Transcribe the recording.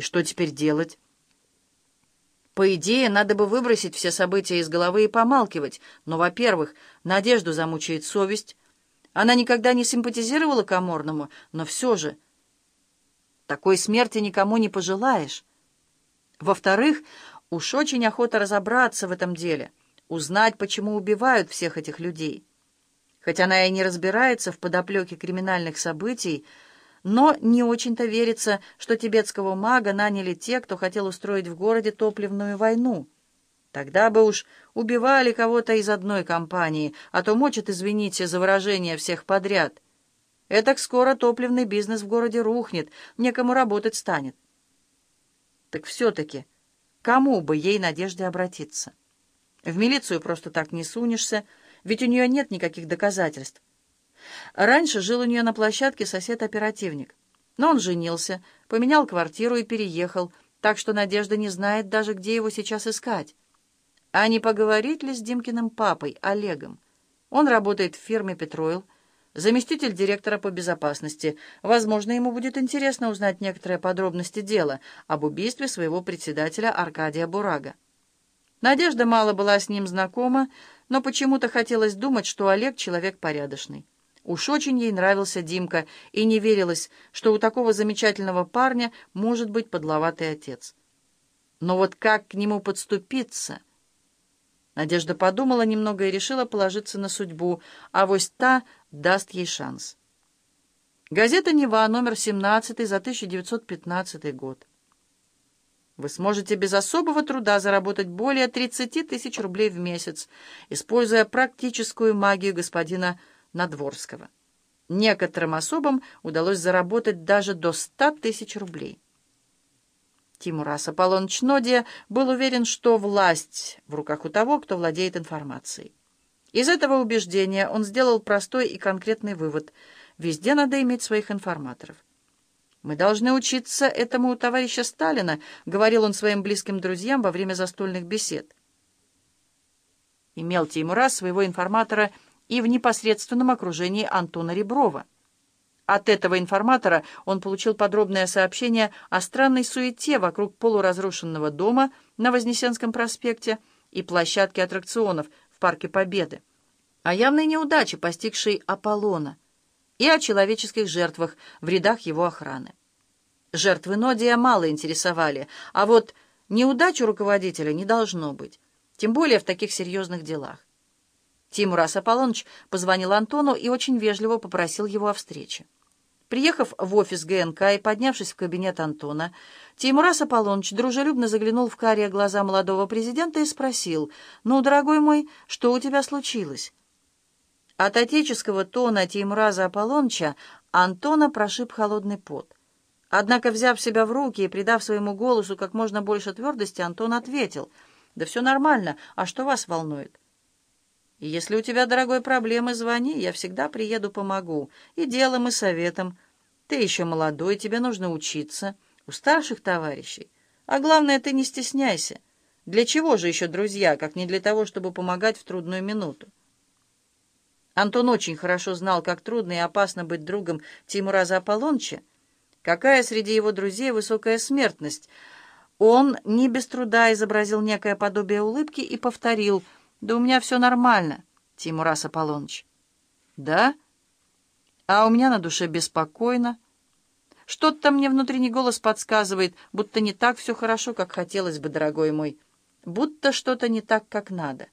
И что теперь делать? По идее, надо бы выбросить все события из головы и помалкивать. Но, во-первых, Надежду замучает совесть. Она никогда не симпатизировала Каморному, но все же... Такой смерти никому не пожелаешь. Во-вторых, уж очень охота разобраться в этом деле, узнать, почему убивают всех этих людей. Хоть она и не разбирается в подоплеке криминальных событий, но не очень-то верится, что тибетского мага наняли те, кто хотел устроить в городе топливную войну. Тогда бы уж убивали кого-то из одной компании, а то мочат, извините за выражение, всех подряд. Этак скоро топливный бизнес в городе рухнет, некому работать станет. Так все-таки, кому бы ей надежде обратиться? В милицию просто так не сунешься, ведь у нее нет никаких доказательств. Раньше жил у нее на площадке сосед-оперативник. Но он женился, поменял квартиру и переехал, так что Надежда не знает даже, где его сейчас искать. А не поговорить ли с Димкиным папой, Олегом? Он работает в фирме «Петроил», заместитель директора по безопасности. Возможно, ему будет интересно узнать некоторые подробности дела об убийстве своего председателя Аркадия Бурага. Надежда мало была с ним знакома, но почему-то хотелось думать, что Олег человек порядочный. Уж очень ей нравился Димка, и не верилось, что у такого замечательного парня может быть подловатый отец. Но вот как к нему подступиться? Надежда подумала немного и решила положиться на судьбу, а вось та даст ей шанс. Газета «Нева», номер 17 за 1915 год. Вы сможете без особого труда заработать более 30 тысяч рублей в месяц, используя практическую магию господина Надворского. Некоторым особам удалось заработать даже до 100 тысяч рублей. Тимурас Аполлоныч Нодия был уверен, что власть в руках у того, кто владеет информацией. Из этого убеждения он сделал простой и конкретный вывод. Везде надо иметь своих информаторов. «Мы должны учиться этому у товарища Сталина», — говорил он своим близким друзьям во время застольных бесед. Имел Тимурас своего информатора и в непосредственном окружении Антона Реброва. От этого информатора он получил подробное сообщение о странной суете вокруг полуразрушенного дома на Вознесенском проспекте и площадке аттракционов в Парке Победы, о явной неудаче, постигшей Аполлона, и о человеческих жертвах в рядах его охраны. Жертвы Нодия мало интересовали, а вот неудачу руководителя не должно быть, тем более в таких серьезных делах. Тимурас Аполлоныч позвонил Антону и очень вежливо попросил его о встрече. Приехав в офис ГНК и поднявшись в кабинет Антона, Тимурас Аполлоныч дружелюбно заглянул в карие глаза молодого президента и спросил, «Ну, дорогой мой, что у тебя случилось?» От отеческого тона Тимураза Аполлоныча Антона прошиб холодный пот. Однако, взяв себя в руки и придав своему голосу как можно больше твердости, Антон ответил, «Да все нормально, а что вас волнует?» И если у тебя, дорогой, проблемы, звони, я всегда приеду, помогу. И делом, и советом. Ты еще молодой, тебе нужно учиться. У старших товарищей. А главное, ты не стесняйся. Для чего же еще друзья, как не для того, чтобы помогать в трудную минуту? Антон очень хорошо знал, как трудно и опасно быть другом Тимураза Аполлонча, какая среди его друзей высокая смертность. Он не без труда изобразил некое подобие улыбки и повторил — «Да у меня все нормально, Тимурас Аполлоныч». «Да? А у меня на душе беспокойно. Что-то мне внутренний голос подсказывает, будто не так все хорошо, как хотелось бы, дорогой мой. Будто что-то не так, как надо».